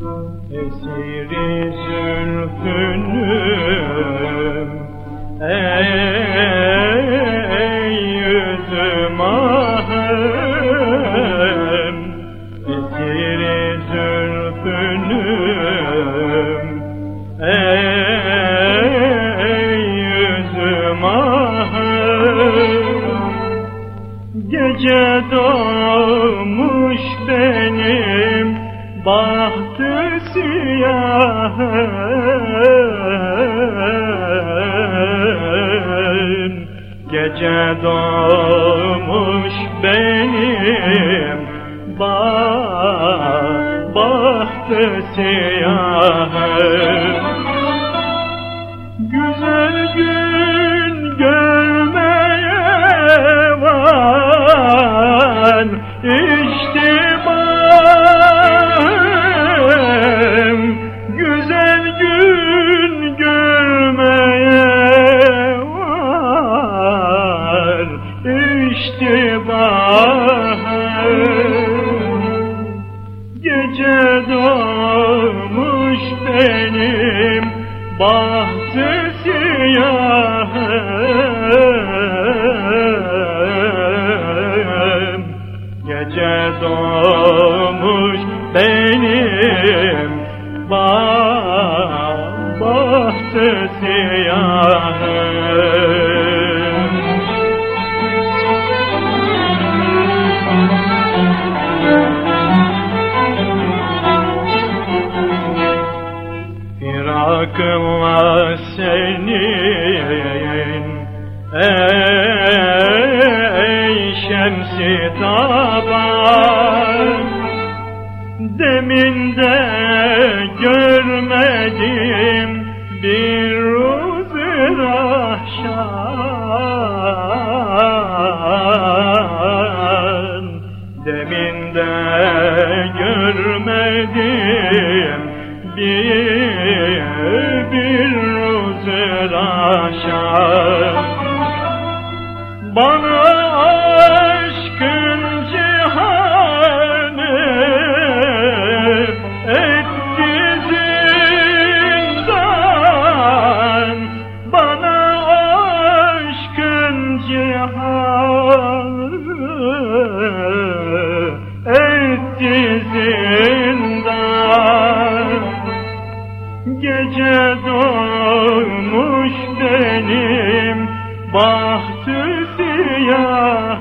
Esiri zülfünüm Ey yüzüm ahım. Esiri zülfünüm Ey yüzüm ahım. Gece doğmuş benim bahtı siyahım Gece doğmuş benim. Bah, bahtı siyahım Güzel gün bahtı siyahım. Gece doğmuş benim. Bah, bahtı siyahım Firakımla senin. Ey şemsi taban. Deminde görmedim bir ruzu rahşan Deminde görmedim bir bir Bana aşkın cihanı etti zindan Bana aşkın cihanı etti zindan Gece doğmuş benim bahtı siyahım